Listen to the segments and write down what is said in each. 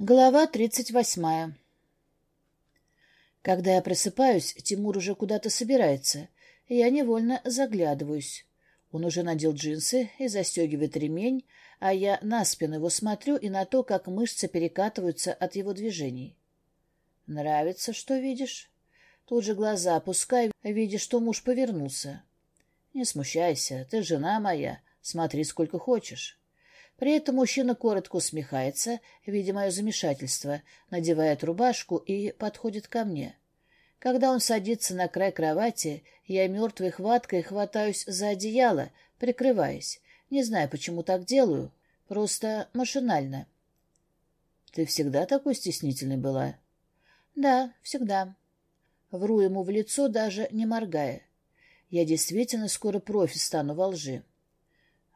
Глава тридцать восьмая Когда я просыпаюсь, Тимур уже куда-то собирается. Я невольно заглядываюсь. Он уже надел джинсы и застегивает ремень, а я на спину его смотрю и на то, как мышцы перекатываются от его движений. «Нравится, что видишь?» Тут же глаза опускай, видя, что муж повернулся. «Не смущайся, ты жена моя, смотри сколько хочешь». При этом мужчина коротко усмехается, видя мое замешательство, надевает рубашку и подходит ко мне. Когда он садится на край кровати, я мертвой хваткой хватаюсь за одеяло, прикрываясь. Не знаю, почему так делаю, просто машинально. «Ты всегда такой стеснительной была?» «Да, всегда». Вру ему в лицо, даже не моргая. Я действительно скоро профи стану во лжи.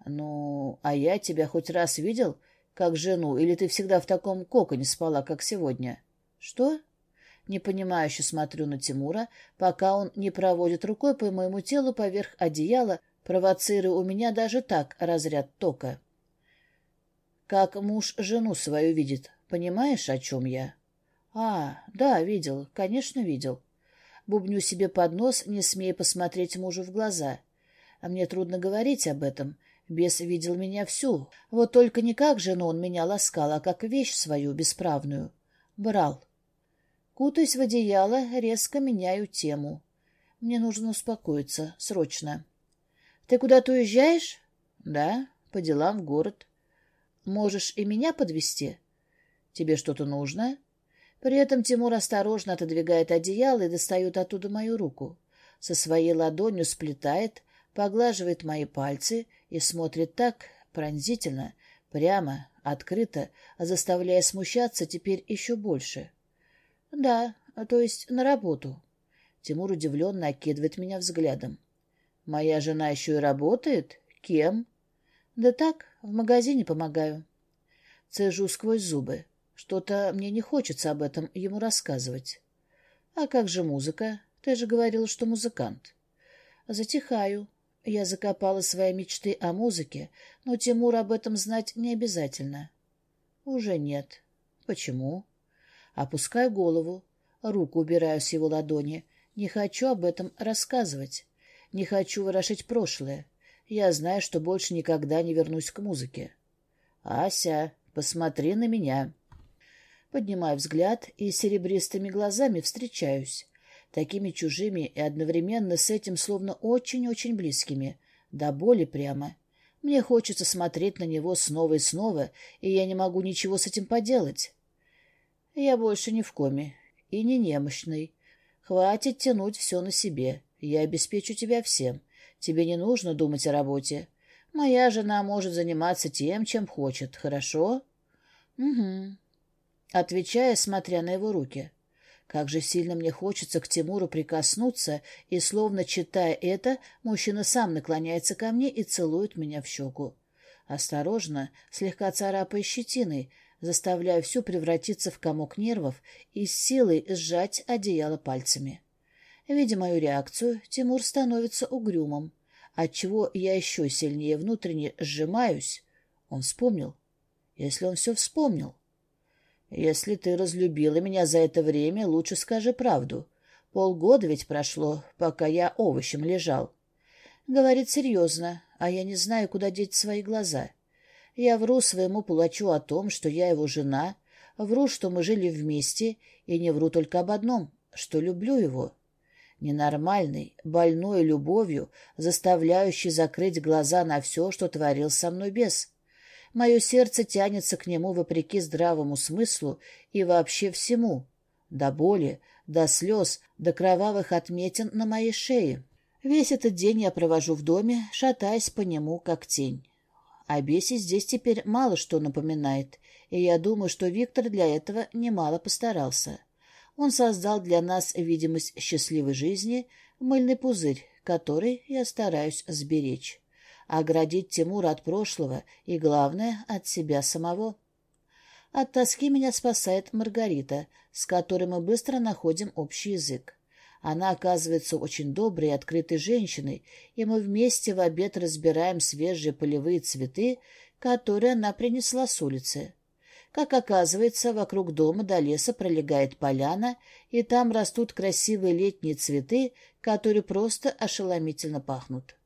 «Ну, а я тебя хоть раз видел, как жену, или ты всегда в таком коконе спала, как сегодня?» «Что?» Непонимающе смотрю на Тимура, пока он не проводит рукой по моему телу поверх одеяла, провоцируя у меня даже так разряд тока. «Как муж жену свою видит, понимаешь, о чем я?» «А, да, видел, конечно, видел». Бубню себе под нос, не смея посмотреть мужу в глаза. А мне трудно говорить об этом, Бес видел меня всю, вот только не как жену он меня ласкал, а как вещь свою бесправную. Брал. Кутаясь в одеяло, резко меняю тему. Мне нужно успокоиться, срочно. Ты куда-то уезжаешь? Да, по делам в город. Можешь и меня подвести? Тебе что-то нужно? При этом Тимур осторожно отодвигает одеяло и достает оттуда мою руку. Со своей ладонью сплетает, поглаживает мои пальцы и смотрит так пронзительно, прямо, открыто, заставляя смущаться теперь еще больше. — Да, то есть на работу. Тимур удивленно окидывает меня взглядом. — Моя жена еще и работает? Кем? — Да так, в магазине помогаю. Цежу сквозь зубы. Что-то мне не хочется об этом ему рассказывать. — А как же музыка? Ты же говорил, что музыкант. Затихаю, я закопала свои мечты о музыке, но Тимур об этом знать не обязательно. Уже нет. Почему? Опускаю голову, руку убираю с его ладони. Не хочу об этом рассказывать. Не хочу ворошить прошлое. Я знаю, что больше никогда не вернусь к музыке. Ася, посмотри на меня. Поднимаю взгляд и серебристыми глазами встречаюсь такими чужими и одновременно с этим словно очень-очень близкими, до боли прямо. Мне хочется смотреть на него снова и снова, и я не могу ничего с этим поделать. Я больше не в коме и не немощный. Хватит тянуть все на себе. Я обеспечу тебя всем. Тебе не нужно думать о работе. Моя жена может заниматься тем, чем хочет, хорошо? Угу. Отвечая, смотря на его руки. Как же сильно мне хочется к Тимуру прикоснуться, и, словно читая это, мужчина сам наклоняется ко мне и целует меня в щеку. Осторожно, слегка царапая щетиной, заставляя всю превратиться в комок нервов и с силой сжать одеяло пальцами. Видя мою реакцию, Тимур становится угрюмым, отчего я еще сильнее внутренне сжимаюсь. Он вспомнил. Если он все вспомнил. Если ты разлюбила меня за это время, лучше скажи правду. Полгода ведь прошло, пока я овощем лежал. Говорит серьезно, а я не знаю, куда деть свои глаза. Я вру своему палачу о том, что я его жена, вру, что мы жили вместе, и не вру только об одном, что люблю его. Ненормальный, больной любовью, заставляющий закрыть глаза на все, что творил со мной бес. Мое сердце тянется к нему вопреки здравому смыслу и вообще всему. До боли, до слез, до кровавых отметин на моей шее. Весь этот день я провожу в доме, шатаясь по нему, как тень. О бесе здесь теперь мало что напоминает, и я думаю, что Виктор для этого немало постарался. Он создал для нас видимость счастливой жизни, мыльный пузырь, который я стараюсь сберечь оградить Тимура от прошлого и, главное, от себя самого. От тоски меня спасает Маргарита, с которой мы быстро находим общий язык. Она оказывается очень доброй и открытой женщиной, и мы вместе в обед разбираем свежие полевые цветы, которые она принесла с улицы. Как оказывается, вокруг дома до леса пролегает поляна, и там растут красивые летние цветы, которые просто ошеломительно пахнут.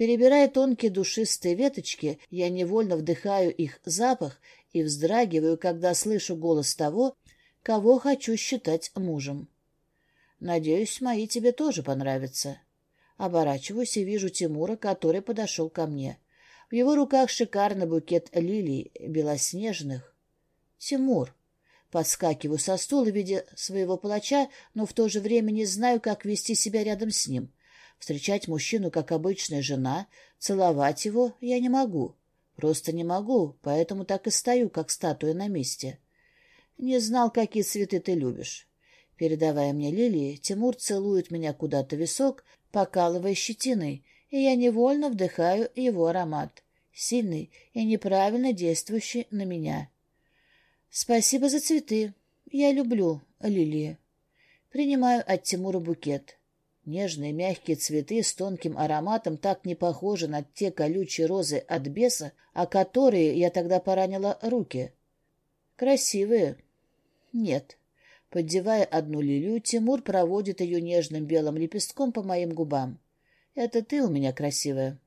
Перебирая тонкие душистые веточки, я невольно вдыхаю их запах и вздрагиваю, когда слышу голос того, кого хочу считать мужем. Надеюсь, мои тебе тоже понравятся. Оборачиваюсь и вижу Тимура, который подошел ко мне. В его руках шикарный букет лилий, белоснежных. Тимур. Подскакиваю со стула в виде своего палача, но в то же время не знаю, как вести себя рядом с ним. Встречать мужчину, как обычная жена, целовать его я не могу. Просто не могу, поэтому так и стою, как статуя на месте. Не знал, какие цветы ты любишь. Передавая мне лилии, Тимур целует меня куда-то висок, покалывая щетиной, и я невольно вдыхаю его аромат, сильный и неправильно действующий на меня. Спасибо за цветы. Я люблю лилии. Принимаю от Тимура букет. Нежные мягкие цветы с тонким ароматом так не похожи на те колючие розы от беса, о которые я тогда поранила руки. Красивые. Нет. Поддевая одну лилию, Тимур проводит ее нежным белым лепестком по моим губам. «Это ты у меня красивая».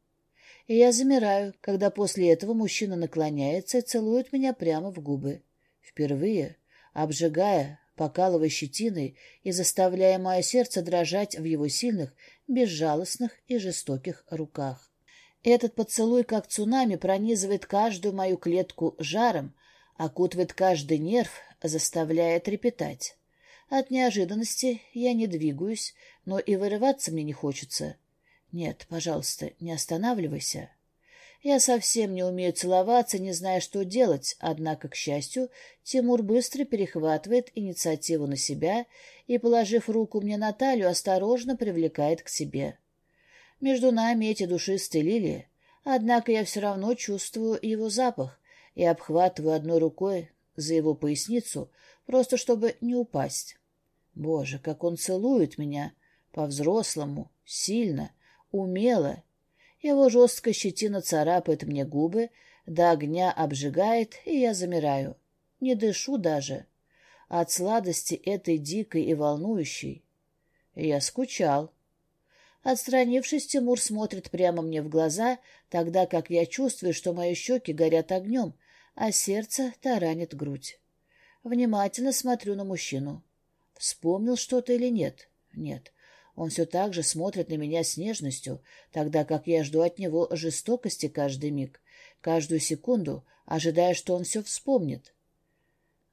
И я замираю, когда после этого мужчина наклоняется и целует меня прямо в губы. Впервые, обжигая, покалывая щетиной и заставляя мое сердце дрожать в его сильных, безжалостных и жестоких руках. Этот поцелуй, как цунами, пронизывает каждую мою клетку жаром, окутывает каждый нерв, заставляя трепетать. От неожиданности я не двигаюсь, но и вырываться мне не хочется. Нет, пожалуйста, не останавливайся. Я совсем не умею целоваться, не зная, что делать, однако, к счастью, Тимур быстро перехватывает инициативу на себя и, положив руку мне на талию, осторожно привлекает к себе. Между нами эти душистые лилии, однако я все равно чувствую его запах и обхватываю одной рукой за его поясницу, просто чтобы не упасть. Боже, как он целует меня! По-взрослому, сильно, умело его жесткая щетина царапает мне губы, до огня обжигает, и я замираю. Не дышу даже. От сладости этой дикой и волнующей. Я скучал. Отстранившись, Тимур смотрит прямо мне в глаза, тогда как я чувствую, что мои щеки горят огнем, а сердце таранит грудь. Внимательно смотрю на мужчину. Вспомнил что-то или нет? Нет. Он все так же смотрит на меня с нежностью, тогда как я жду от него жестокости каждый миг, каждую секунду, ожидая, что он все вспомнит.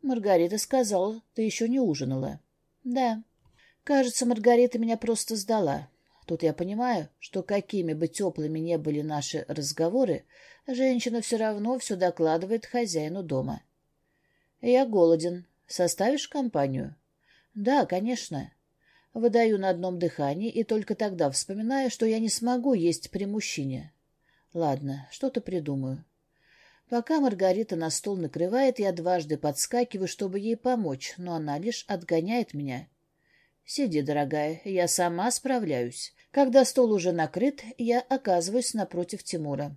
Маргарита сказала, ты еще не ужинала. Да. Кажется, Маргарита меня просто сдала. Тут я понимаю, что какими бы теплыми не были наши разговоры, женщина все равно все докладывает хозяину дома. Я голоден. Составишь компанию? Да, конечно. Выдаю на одном дыхании и только тогда вспоминаю, что я не смогу есть при мужчине. Ладно, что-то придумаю. Пока Маргарита на стол накрывает, я дважды подскакиваю, чтобы ей помочь, но она лишь отгоняет меня. «Сиди, дорогая, я сама справляюсь». Когда стол уже накрыт, я оказываюсь напротив Тимура.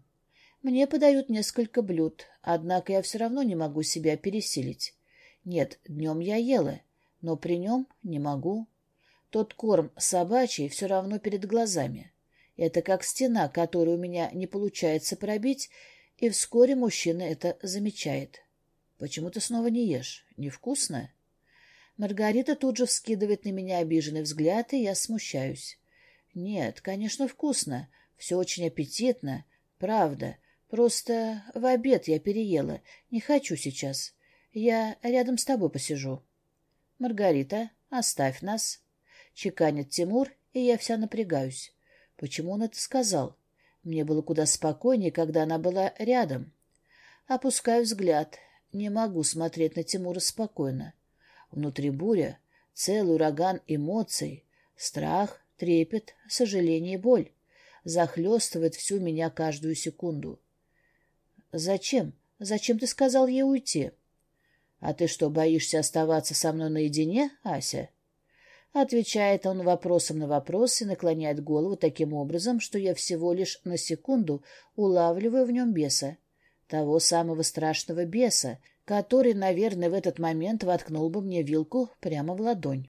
Мне подают несколько блюд, однако я все равно не могу себя пересилить. Нет, днем я ела, но при нем не могу. Тот корм собачий все равно перед глазами. Это как стена, которую у меня не получается пробить, и вскоре мужчина это замечает. «Почему ты снова не ешь? Невкусно?» Маргарита тут же вскидывает на меня обиженный взгляд, и я смущаюсь. «Нет, конечно, вкусно. Все очень аппетитно. Правда. Просто в обед я переела. Не хочу сейчас. Я рядом с тобой посижу». «Маргарита, оставь нас». Чеканит Тимур, и я вся напрягаюсь. Почему он это сказал? Мне было куда спокойнее, когда она была рядом. Опускаю взгляд. Не могу смотреть на Тимура спокойно. Внутри буря, целый ураган эмоций, страх, трепет, сожаление и боль. Захлестывает всю меня каждую секунду. «Зачем? Зачем ты сказал ей уйти?» «А ты что, боишься оставаться со мной наедине, Ася?» Отвечает он вопросом на вопрос и наклоняет голову таким образом, что я всего лишь на секунду улавливаю в нем беса. Того самого страшного беса, который, наверное, в этот момент воткнул бы мне вилку прямо в ладонь.